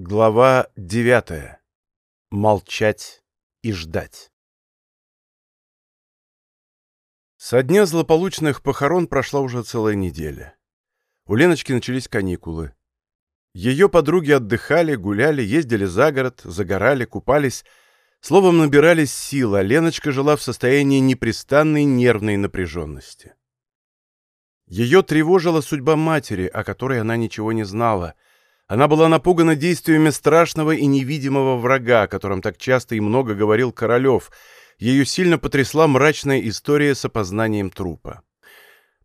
Глава девятая. Молчать и ждать. Со дня злополучных похорон прошла уже целая неделя. У Леночки начались каникулы. Ее подруги отдыхали, гуляли, ездили за город, загорали, купались, словом, набирались сил, а Леночка жила в состоянии непрестанной нервной напряженности. Ее тревожила судьба матери, о которой она ничего не знала — она была напугана действиями страшного и невидимого врага, о котором так часто и много говорил Королев. Ее сильно потрясла мрачная история с опознанием трупа.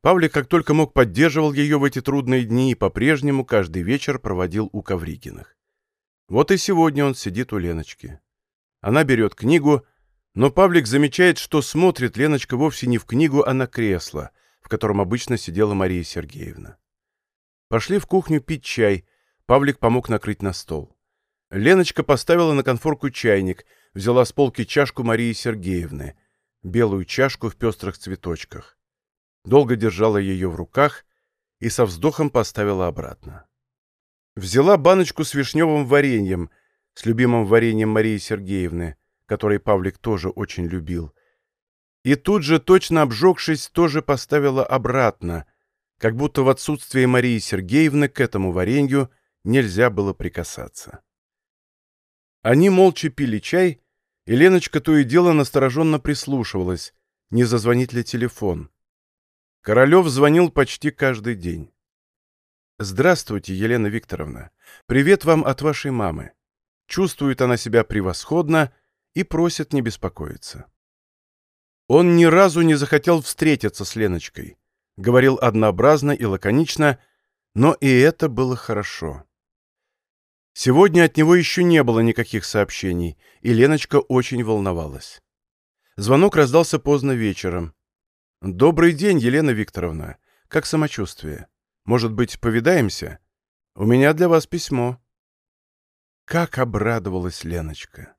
Павлик как только мог поддерживал ее в эти трудные дни и по-прежнему каждый вечер проводил у Ковригиных. Вот и сегодня он сидит у Леночки. Она берет книгу, но Павлик замечает, что смотрит Леночка вовсе не в книгу, а на кресло, в котором обычно сидела Мария Сергеевна. Пошли в кухню пить чай — Павлик помог накрыть на стол. Леночка поставила на конфорку чайник, взяла с полки чашку Марии Сергеевны, белую чашку в пестрых цветочках. Долго держала ее в руках и со вздохом поставила обратно. Взяла баночку с вишневым вареньем, с любимым вареньем Марии Сергеевны, который Павлик тоже очень любил. И тут же, точно обжегшись, тоже поставила обратно, как будто в отсутствие Марии Сергеевны к этому варенью – нельзя было прикасаться. Они молча пили чай, и Леночка то и дело настороженно прислушивалась, не зазвонит ли телефон. Королев звонил почти каждый день. «Здравствуйте, Елена Викторовна. Привет вам от вашей мамы. Чувствует она себя превосходно и просит не беспокоиться». Он ни разу не захотел встретиться с Леночкой. Говорил однообразно и лаконично, но и это было хорошо. Сегодня от него еще не было никаких сообщений, и Леночка очень волновалась. Звонок раздался поздно вечером. «Добрый день, Елена Викторовна. Как самочувствие? Может быть, повидаемся? У меня для вас письмо». Как обрадовалась Леночка.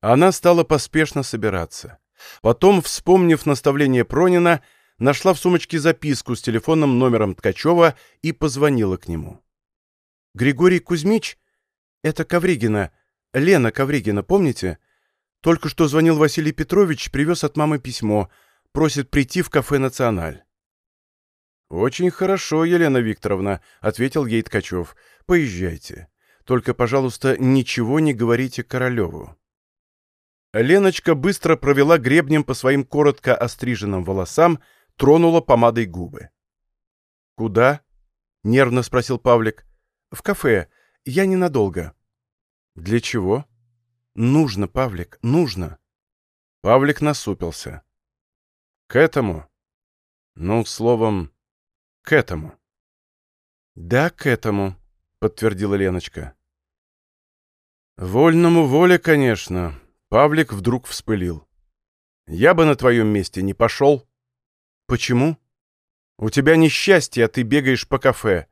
Она стала поспешно собираться. Потом, вспомнив наставление Пронина, нашла в сумочке записку с телефонным номером Ткачева и позвонила к нему. «Григорий Кузьмич?» «Это Ковригина. Лена Ковригина, помните? Только что звонил Василий Петрович, привез от мамы письмо. Просит прийти в кафе «Националь». «Очень хорошо, Елена Викторовна», — ответил ей Ткачев. «Поезжайте. Только, пожалуйста, ничего не говорите Королеву». Леночка быстро провела гребнем по своим коротко остриженным волосам, тронула помадой губы. «Куда?» — нервно спросил Павлик. «В кафе. Я ненадолго». «Для чего?» «Нужно, Павлик, нужно». Павлик насупился. «К этому?» «Ну, словом, к этому». «Да, к этому», — подтвердила Леночка. «Вольному воле, конечно», — Павлик вдруг вспылил. «Я бы на твоем месте не пошел». «Почему?» «У тебя несчастье, а ты бегаешь по кафе.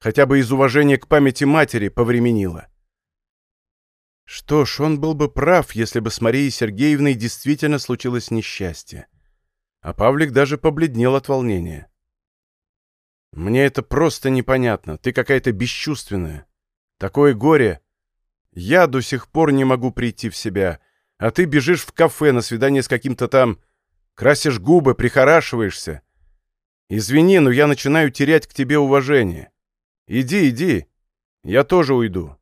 Хотя бы из уважения к памяти матери повременила». Что ж, он был бы прав, если бы с Марией Сергеевной действительно случилось несчастье. А Павлик даже побледнел от волнения. «Мне это просто непонятно. Ты какая-то бесчувственная. Такое горе. Я до сих пор не могу прийти в себя, а ты бежишь в кафе на свидание с каким-то там... Красишь губы, прихорашиваешься. Извини, но я начинаю терять к тебе уважение. Иди, иди. Я тоже уйду.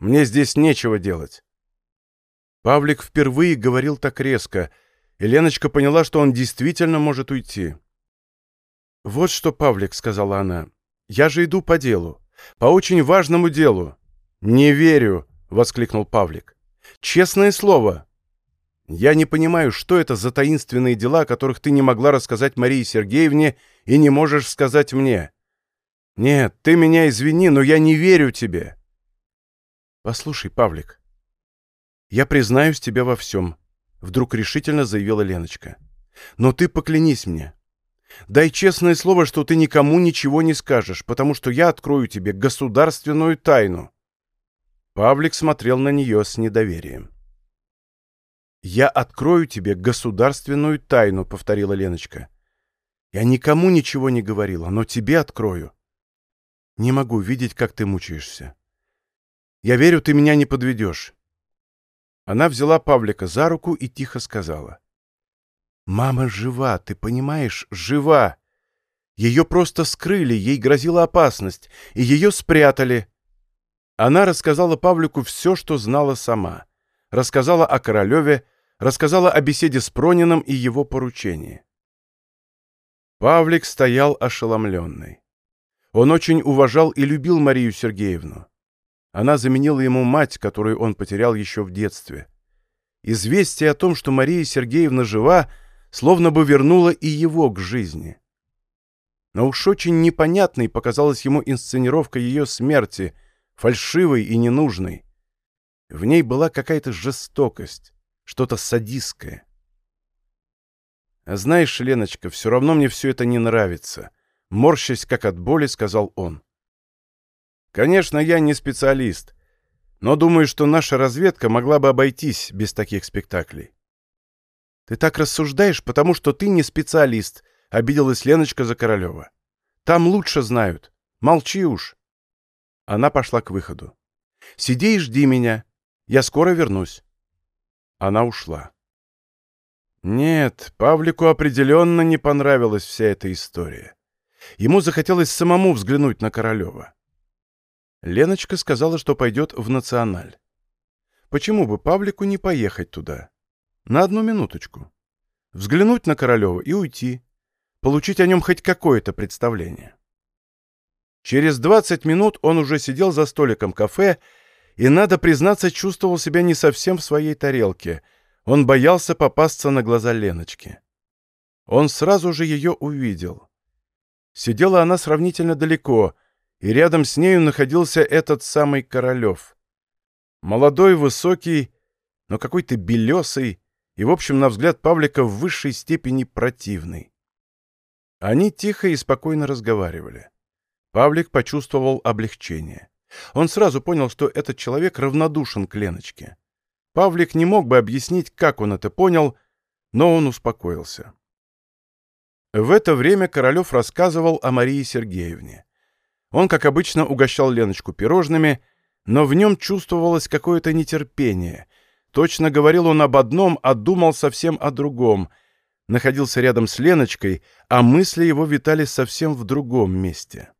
Мне здесь нечего делать». Павлик впервые говорил так резко, и Леночка поняла, что он действительно может уйти. «Вот что, Павлик», — сказала она, — «я же иду по делу, по очень важному делу». «Не верю», — воскликнул Павлик. «Честное слово». «Я не понимаю, что это за таинственные дела, о которых ты не могла рассказать Марии Сергеевне и не можешь сказать мне. Нет, ты меня извини, но я не верю тебе». «Послушай, Павлик, я признаюсь тебе во всем», — вдруг решительно заявила Леночка. «Но ты поклянись мне. Дай честное слово, что ты никому ничего не скажешь, потому что я открою тебе государственную тайну». Павлик смотрел на нее с недоверием. «Я открою тебе государственную тайну», — повторила Леночка. «Я никому ничего не говорила, но тебе открою. Не могу видеть, как ты мучаешься. Я верю, ты меня не подведешь». Она взяла Павлика за руку и тихо сказала. «Мама жива, ты понимаешь, жива. Ее просто скрыли, ей грозила опасность, и ее спрятали». Она рассказала Павлику все, что знала сама. Рассказала о Королеве, рассказала о беседе с Пронином и его поручении. Павлик стоял ошеломленный. Он очень уважал и любил Марию Сергеевну. Она заменила ему мать, которую он потерял еще в детстве. Известие о том, что Мария Сергеевна жива, словно бы вернуло и его к жизни. Но уж очень непонятной показалась ему инсценировка ее смерти, фальшивой и ненужной. В ней была какая-то жестокость, что-то садистское. «А знаешь, Леночка, все равно мне все это не нравится», — морщась как от боли, сказал он. «Конечно, я не специалист, но думаю, что наша разведка могла бы обойтись без таких спектаклей». «Ты так рассуждаешь, потому что ты не специалист», — обиделась Леночка за Королева. «Там лучше знают. Молчи уж». Она пошла к выходу. «Сиди и жди меня. Я скоро вернусь». Она ушла. Нет, Павлику определенно не понравилась вся эта история. Ему захотелось самому взглянуть на Королева. Леночка сказала, что пойдет в Националь. Почему бы Павлику не поехать туда? На одну минуточку. Взглянуть на Королева и уйти. Получить о нем хоть какое-то представление. Через 20 минут он уже сидел за столиком кафе и, надо признаться, чувствовал себя не совсем в своей тарелке — он боялся попасться на глаза Леночки. Он сразу же ее увидел. Сидела она сравнительно далеко, и рядом с нею находился этот самый Королев. Молодой, высокий, но какой-то белесый, и, в общем, на взгляд Павлика в высшей степени противный. Они тихо и спокойно разговаривали. Павлик почувствовал облегчение. Он сразу понял, что этот человек равнодушен к Леночке. Павлик не мог бы объяснить, как он это понял, но он успокоился. В это время Королев рассказывал о Марии Сергеевне. Он, как обычно, угощал Леночку пирожными, но в нем чувствовалось какое-то нетерпение. Точно говорил он об одном, а думал совсем о другом. Находился рядом с Леночкой, а мысли его витали совсем в другом месте.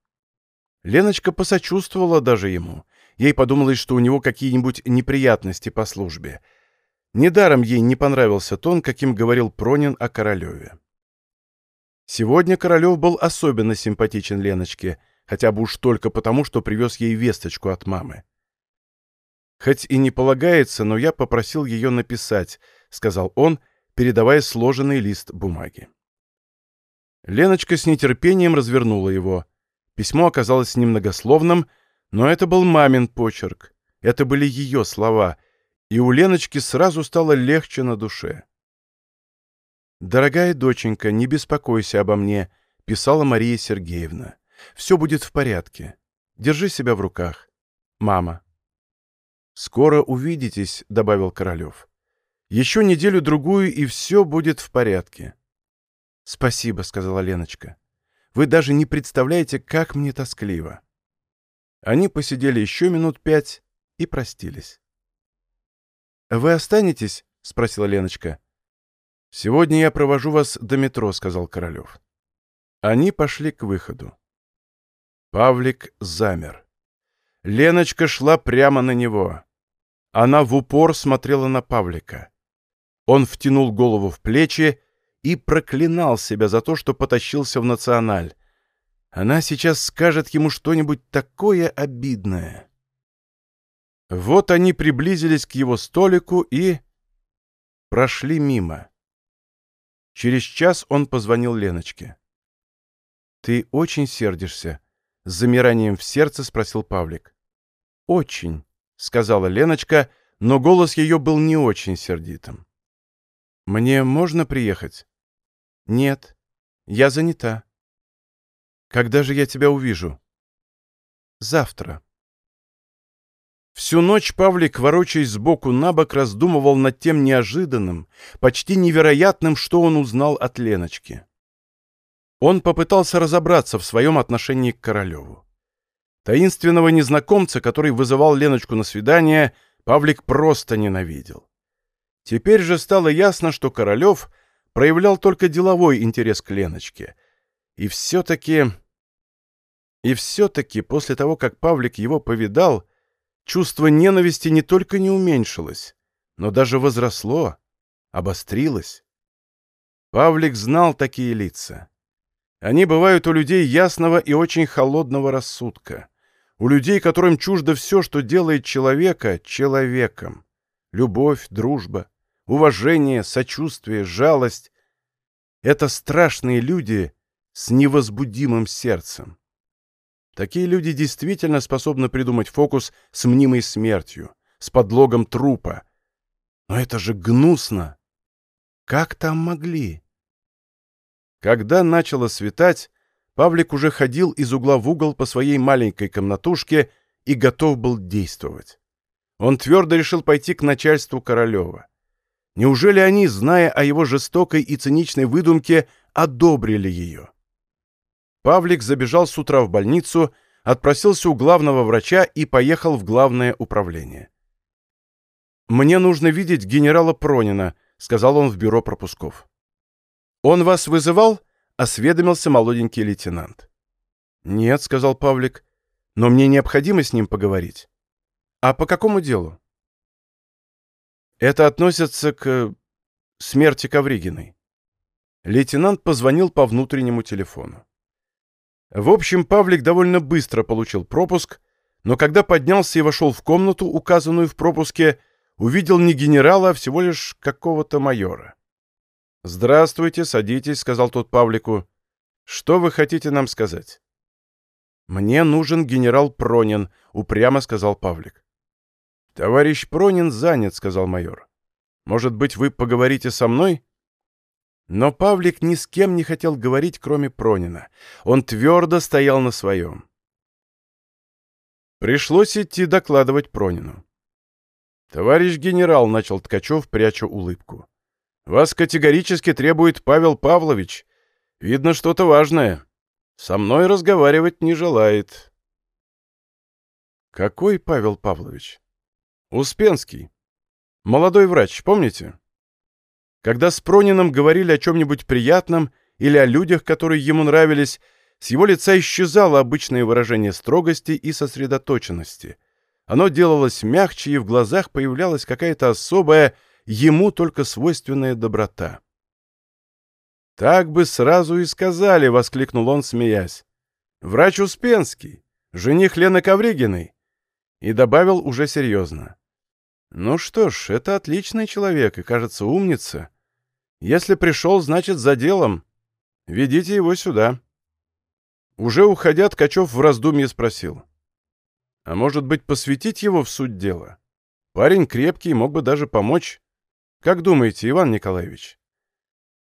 Леночка посочувствовала даже ему. Ей подумалось, что у него какие-нибудь неприятности по службе. Недаром ей не понравился тон, каким говорил Пронин о Королеве. Сегодня Королев был особенно симпатичен Леночке, хотя бы уж только потому, что привез ей весточку от мамы. «Хоть и не полагается, но я попросил ее написать», — сказал он, передавая сложенный лист бумаги. Леночка с нетерпением развернула его. Письмо оказалось немногословным — но это был мамин почерк, это были ее слова, и у Леночки сразу стало легче на душе. «Дорогая доченька, не беспокойся обо мне», — писала Мария Сергеевна. «Все будет в порядке. Держи себя в руках. Мама». «Скоро увидитесь», — добавил Королев. «Еще неделю-другую, и все будет в порядке». «Спасибо», — сказала Леночка. «Вы даже не представляете, как мне тоскливо». Они посидели еще минут пять и простились. «Вы останетесь?» — спросила Леночка. «Сегодня я провожу вас до метро», — сказал Королев. Они пошли к выходу. Павлик замер. Леночка шла прямо на него. Она в упор смотрела на Павлика. Он втянул голову в плечи и проклинал себя за то, что потащился в националь. Она сейчас скажет ему что-нибудь такое обидное. Вот они приблизились к его столику и... прошли мимо. Через час он позвонил Леночке. «Ты очень сердишься?» — с замиранием в сердце спросил Павлик. «Очень», — сказала Леночка, но голос ее был не очень сердитым. «Мне можно приехать?» «Нет, я занята». Когда же я тебя увижу? Завтра. Всю ночь Павлик, ворочаясь сбоку на бок, раздумывал над тем неожиданным, почти невероятным, что он узнал от Леночки. Он попытался разобраться в своем отношении к Королеву. Таинственного незнакомца, который вызывал Леночку на свидание, Павлик просто ненавидел. Теперь же стало ясно, что Королев проявлял только деловой интерес к Леночке. И все-таки... И все-таки после того, как Павлик его повидал, чувство ненависти не только не уменьшилось, но даже возросло, обострилось. Павлик знал такие лица. Они бывают у людей ясного и очень холодного рассудка. У людей, которым чуждо все, что делает человека, человеком. Любовь, дружба, уважение, сочувствие, жалость. Это страшные люди с невозбудимым сердцем. Такие люди действительно способны придумать фокус с мнимой смертью, с подлогом трупа. Но это же гнусно! Как там могли? Когда начало светать, Павлик уже ходил из угла в угол по своей маленькой комнатушке и готов был действовать. Он твердо решил пойти к начальству Королева. Неужели они, зная о его жестокой и циничной выдумке, одобрили ее? Павлик забежал с утра в больницу, отпросился у главного врача и поехал в главное управление. «Мне нужно видеть генерала Пронина», — сказал он в бюро пропусков. «Он вас вызывал?» — осведомился молоденький лейтенант. «Нет», — сказал Павлик, — «но мне необходимо с ним поговорить». «А по какому делу?» «Это относится к смерти Ковригиной». Лейтенант позвонил по внутреннему телефону. В общем, Павлик довольно быстро получил пропуск, но когда поднялся и вошел в комнату, указанную в пропуске, увидел не генерала, а всего лишь какого-то майора. «Здравствуйте, садитесь», — сказал тот Павлику. «Что вы хотите нам сказать?» «Мне нужен генерал Пронин», — упрямо сказал Павлик. «Товарищ Пронин занят», — сказал майор. «Может быть, вы поговорите со мной?» Но Павлик ни с кем не хотел говорить, кроме Пронина. Он твердо стоял на своем. Пришлось идти докладывать Пронину. «Товарищ генерал», — начал Ткачев, пряча улыбку. Вас категорически требует Павел Павлович. Видно что-то важное. Со мной разговаривать не желает. Какой Павел Павлович? Успенский. Молодой врач, помните? Когда с Пронином говорили о чем-нибудь приятном или о людях, которые ему нравились, с его лица исчезало обычное выражение строгости и сосредоточенности. Оно делалось мягче, и в глазах появлялась какая-то особая, ему только свойственная доброта. «Так бы сразу и сказали», — воскликнул он, смеясь. «Врач Успенский, жених Лены Ковригиной». И добавил уже серьезно. «Ну что ж, это отличный человек и, кажется, умница. Если пришел, значит, за делом. Ведите его сюда». Уже уходя, Ткачев в раздумье спросил. «А может быть, посвятить его в суть дела? Парень крепкий, мог бы даже помочь. Как думаете, Иван Николаевич?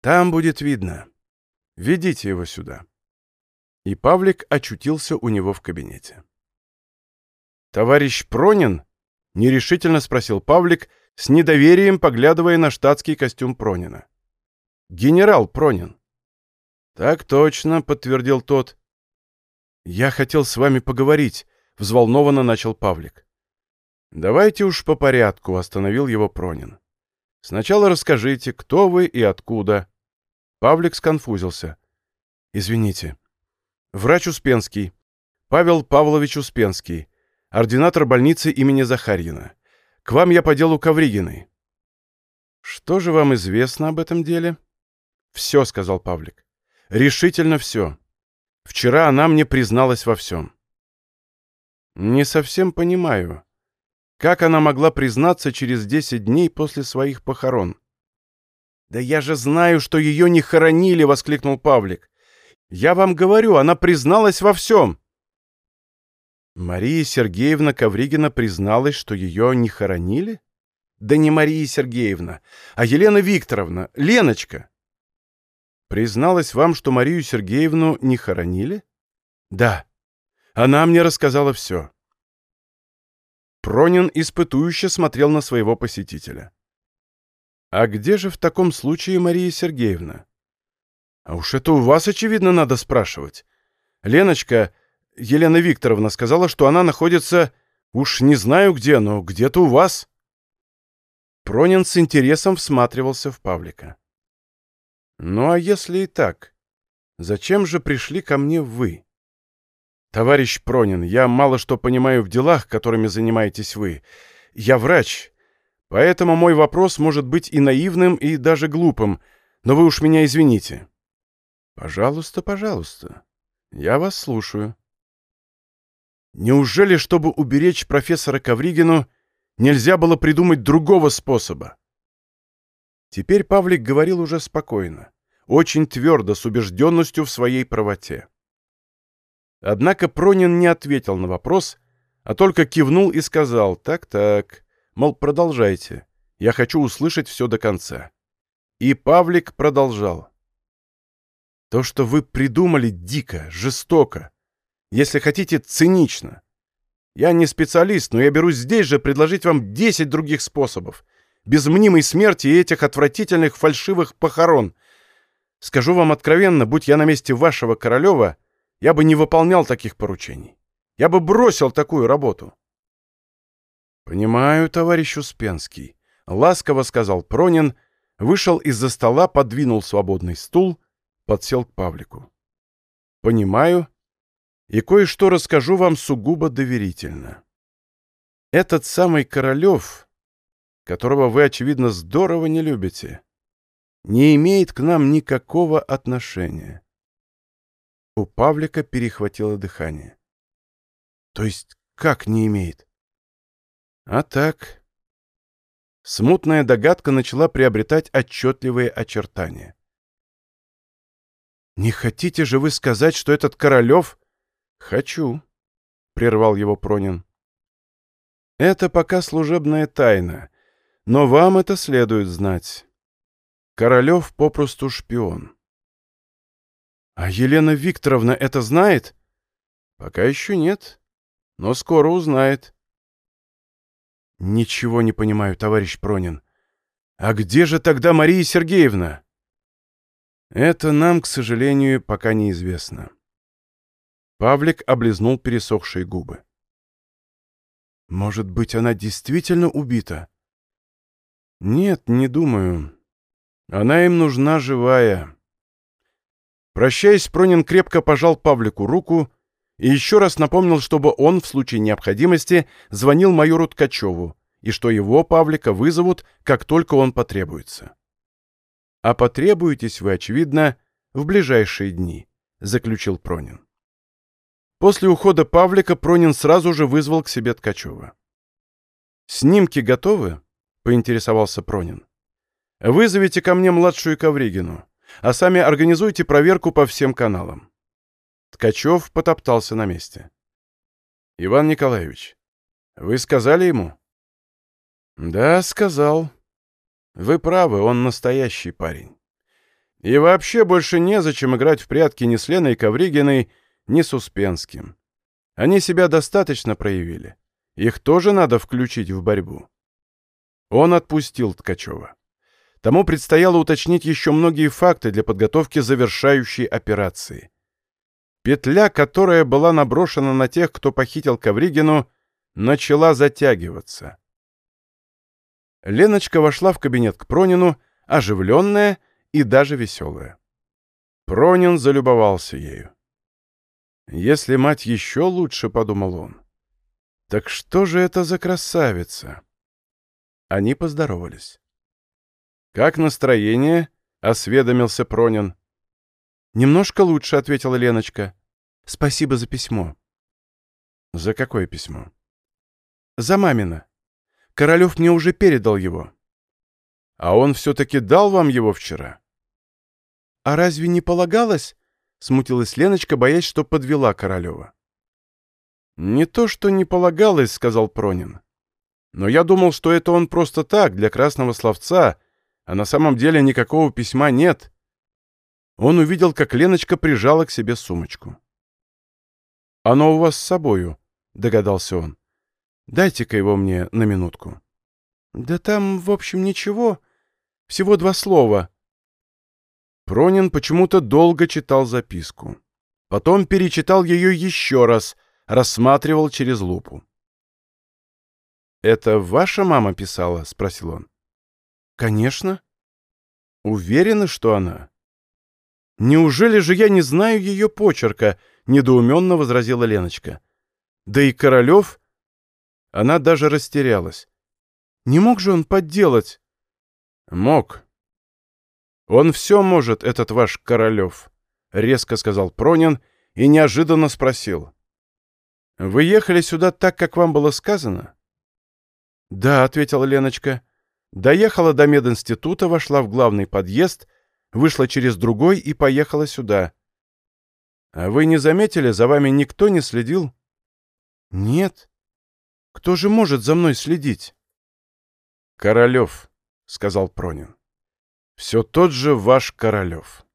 Там будет видно. Ведите его сюда. И Павлик очутился у него в кабинете. «Товарищ Пронин?» — нерешительно спросил Павлик, с недоверием поглядывая на штатский костюм Пронина. «Генерал Пронин». «Так точно», — подтвердил тот. «Я хотел с вами поговорить», — взволнованно начал Павлик. «Давайте уж по порядку», — остановил его Пронин. Сначала расскажите, кто вы и откуда». Павлик сконфузился. «Извините. Врач Успенский. Павел Павлович Успенский. Ординатор больницы имени Захарьина. К вам я по делу Ковригиной». «Что же вам известно об этом деле?» «Все», — сказал Павлик. «Решительно все. Вчера она мне призналась во всем». «Не совсем понимаю. Как она могла признаться через десять дней после своих похорон? «Да я же знаю, что ее не хоронили!» — воскликнул Павлик. «Я вам говорю, она призналась во всем!» Мария Сергеевна Ковригина призналась, что ее не хоронили? Да не Мария Сергеевна, а Елена Викторовна, Леночка. Призналась вам, что Марию Сергеевну не хоронили? Да. Она мне рассказала все. Пронин испытующе смотрел на своего посетителя. «А где же в таком случае Мария Сергеевна?» «А уж это у вас, очевидно, надо спрашивать. Леночка, Елена Викторовна сказала, что она находится... Уж не знаю где, но где-то у вас». Пронин с интересом всматривался в Павлика. «Ну а если и так, зачем же пришли ко мне вы?» «Товарищ Пронин, я мало что понимаю в делах, которыми занимаетесь вы. Я врач, поэтому мой вопрос может быть и наивным, и даже глупым, но вы уж меня извините». «Пожалуйста, пожалуйста. Я вас слушаю». Неужели, чтобы уберечь профессора Ковригину, нельзя было придумать другого способа? Теперь Павлик говорил уже спокойно, очень твердо, с убежденностью в своей правоте. Однако Пронин не ответил на вопрос, а только кивнул и сказал «так-так», мол, продолжайте, я хочу услышать все до конца. И Павлик продолжал. «То, что вы придумали, дико, жестоко, если хотите, цинично. Я не специалист, но я берусь здесь же предложить вам 10 других способов. Без мнимой смерти и этих отвратительных фальшивых похорон. Скажу вам откровенно, будь я на месте вашего Королева, я бы не выполнял таких поручений. Я бы бросил такую работу. «Понимаю, товарищ Успенский», — ласково сказал Пронин, вышел из-за стола, подвинул свободный стул, подсел к Павлику. «Понимаю и кое-что расскажу вам сугубо доверительно. Этот самый Королев, которого вы, очевидно, здорово не любите, не имеет к нам никакого отношения. У Павлика перехватило дыхание. То есть как не имеет? А так. Смутная догадка начала приобретать отчетливые очертания. «Не хотите же вы сказать, что этот Королев «Хочу», — прервал его Пронин. «Это пока служебная тайна, но вам это следует знать. Королев попросту шпион». «А Елена Викторовна это знает?» «Пока еще нет, но скоро узнает». «Ничего не понимаю, товарищ Пронин. А где же тогда Мария Сергеевна?» «Это нам, к сожалению, пока неизвестно». Павлик облизнул пересохшие губы. «Может быть, она действительно убита?» «Нет, не думаю. Она им нужна живая». Прощаясь, Пронин крепко пожал Павлику руку и еще раз напомнил, чтобы он в случае необходимости звонил майору Ткачеву и что его, Павлика, вызовут, как только он потребуется. «А потребуетесь вы, очевидно, в ближайшие дни», — заключил Пронин. После ухода Павлика Пронин сразу же вызвал к себе Ткачева. «Снимки готовы?» — поинтересовался Пронин. «Вызовите ко мне младшую Ковригину, а сами организуйте проверку по всем каналам». Ткачев потоптался на месте. «Иван Николаевич, вы сказали ему?» «Да, сказал. Вы правы, он настоящий парень. И вообще больше незачем играть в прятки ни с Леной Ковригиной, ни с Успенским. Они себя достаточно проявили. Их тоже надо включить в борьбу. Он отпустил Ткачева. Тому предстояло уточнить еще многие факты для подготовки завершающей операции. Петля, которая была наброшена на тех, кто похитил Ковригину, начала затягиваться. Леночка вошла в кабинет к Пронину, оживленная и даже веселая. Пронин залюбовался ею. Если мать еще лучше, — подумал он. Так что же это за красавица? Они поздоровались. «Как настроение?» — осведомился Пронин. «Немножко лучше», — ответила Леночка. «Спасибо за письмо». «За какое письмо?» «За мамина. Королев мне уже передал его». «А он все-таки дал вам его вчера?» «А разве не полагалось?» — смутилась Леночка, боясь, что подвела Королева. «Не то, что не полагалось», — сказал Пронин. «Но я думал, что это он просто так, для красного словца, а на самом деле никакого письма нет». Он увидел, как Леночка прижала к себе сумочку. «Оно у вас с собою», — догадался он. «Дайте-ка его мне на минутку». «Да там, в общем, ничего. Всего два слова», Пронин почему-то долго читал записку. Потом перечитал ее еще раз, рассматривал через лупу. «Это ваша мама писала?» — спросил он. «Конечно». «Уверены, что она?» «Неужели же я не знаю ее почерка?» — недоуменно возразила Леночка. «Да и Королев...» Она даже растерялась. «Не мог же он подделать?» «Мог. Он все может, этот ваш Королев», — резко сказал Пронин и неожиданно спросил. «Вы ехали сюда так, как вам было сказано?» «Да», — ответила Леночка. «Доехала до мединститута, вошла в главный подъезд, вышла через другой и поехала сюда». «А вы не заметили, за вами никто не следил?» «Нет. Кто же может за мной следить?» «Королев», — сказал Пронин. «Все тот же ваш Королев».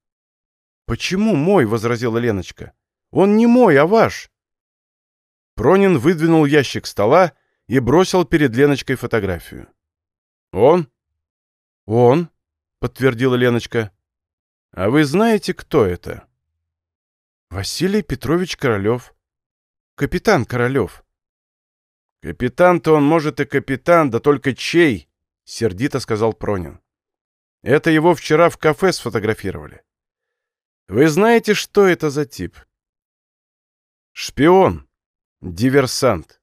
«Почему мой?» — возразила Леночка. «Он не мой, а ваш». Пронин выдвинул ящик стола и бросил перед Леночкой фотографию. «Он?» «Он», — подтвердила Леночка. «А вы знаете, кто это?» «Василий Петрович Королев. Капитан Королев». «Капитан-то он, может, и капитан, да только чей?» — сердито сказал Пронин. «Это его вчера в кафе сфотографировали. Вы знаете, что это за тип?» «Шпион. Диверсант.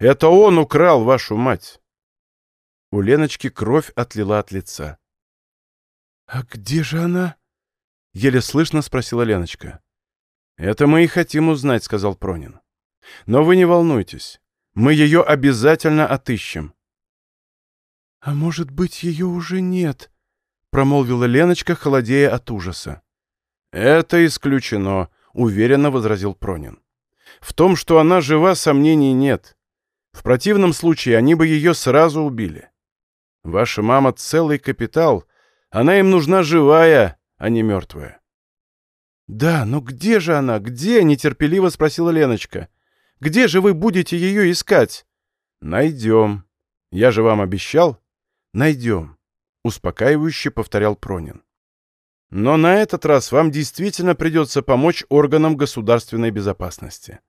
Это он украл вашу мать!» У Леночки кровь отлила от лица. «А где же она?» — еле слышно спросила Леночка. «Это мы и хотим узнать», — сказал Пронин. «Но вы не волнуйтесь. Мы ее обязательно отыщем». «А может быть, ее уже нет?» — промолвила Леночка, холодея от ужаса. «Это исключено», — уверенно возразил Пронин. «В том, что она жива, сомнений нет. В противном случае они бы ее сразу убили. Ваша мама целый капитал. Она им нужна живая, а не мертвая. «Да, но где же она? Где?» — нетерпеливо спросила Леночка. «Где же вы будете ее искать?» «Найдем. Я же вам обещал?» «Найдем», — успокаивающе повторял Пронин. «Но на этот раз вам действительно придется помочь органам государственной безопасности.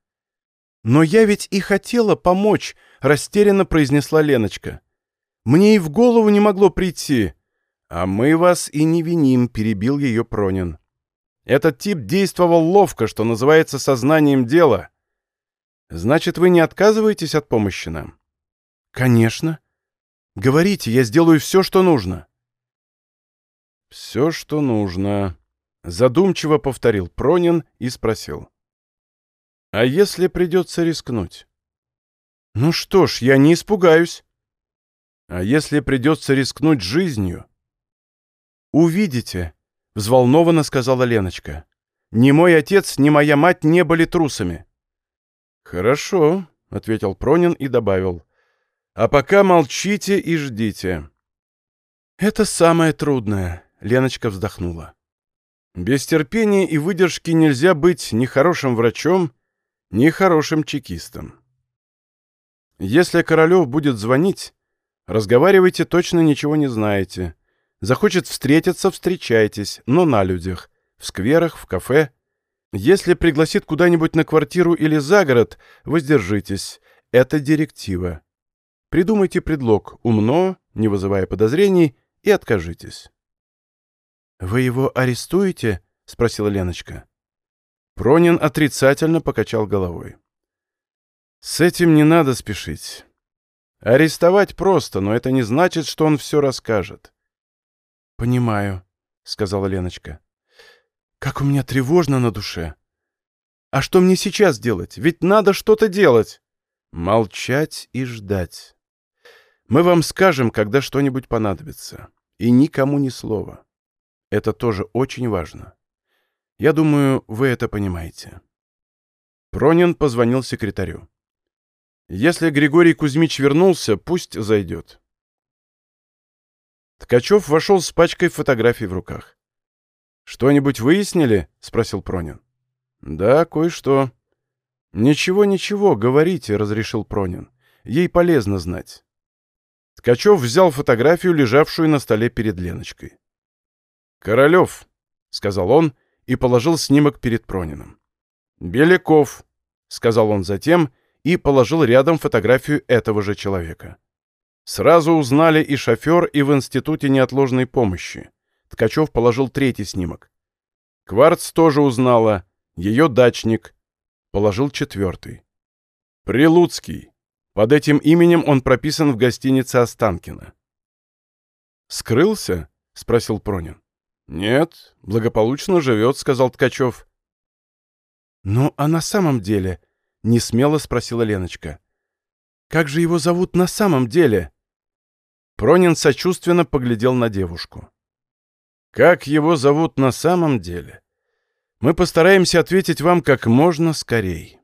«Но я ведь и хотела помочь», — растерянно произнесла Леночка. «Мне и в голову не могло прийти». «А мы вас и не виним», — перебил ее Пронин. «Этот тип действовал ловко, что называется сознанием дела. Значит, вы не отказываетесь от помощи нам?» «Конечно. Говорите, я сделаю все, что нужно». «Все, что нужно», — задумчиво повторил Пронин и спросил. А если придется рискнуть? Ну что ж, я не испугаюсь. А если придется рискнуть жизнью? Увидите, взволнованно сказала Леночка. Ни мой отец, ни моя мать не были трусами. Хорошо, ответил Пронин и добавил. А пока молчите и ждите. Это самое трудное, Леночка вздохнула. Без терпения и выдержки нельзя быть ни хорошим врачом, нехорошим чекистом. Если Королев будет звонить, разговаривайте, точно ничего не знаете. Захочет встретиться, встречайтесь, но на людях, в скверах, в кафе. Если пригласит куда-нибудь на квартиру или за город, воздержитесь. Это директива. Придумайте предлог умно, не вызывая подозрений, и откажитесь. «Вы его арестуете?» — спросила Леночка. Пронин отрицательно покачал головой. «С этим не надо спешить. Арестовать просто, но это не значит, что он все расскажет». «Понимаю», — сказала Леночка. «Как у меня тревожно на душе. А что мне сейчас делать? Ведь надо что-то делать». «Молчать и ждать. Мы вам скажем, когда что-нибудь понадобится. И никому ни слова. Это тоже очень важно». Я думаю, вы это понимаете. Пронин позвонил секретарю. Если Григорий Кузьмич вернулся, пусть зайдет. Ткачев вошел с пачкой фотографий в руках. «Что-нибудь выяснили?» — спросил Пронин. «Да, кое-что». «Ничего, ничего, говорите», — разрешил Пронин. «Ей полезно знать». Ткачев взял фотографию, лежавшую на столе перед Леночкой. «Королев», — сказал он, и положил снимок перед Прониным. «Беляков», — сказал он затем и положил рядом фотографию этого же человека. Сразу узнали и шофер, и в Институте неотложной помощи. Ткачев положил третий снимок. Кварц тоже узнала. Ее дачник. Положил четвертый. Прилуцкий. Под этим именем он прописан в гостинице Останкино. «Скрылся?» — спросил Пронин. «Нет, благополучно живет», — сказал Ткачев. «Ну, а на самом деле?» — не смело спросила Леночка. «Как же его зовут на самом деле?» Пронин сочувственно поглядел на девушку. «Как его зовут на самом деле?» «Мы постараемся ответить вам как можно скорей».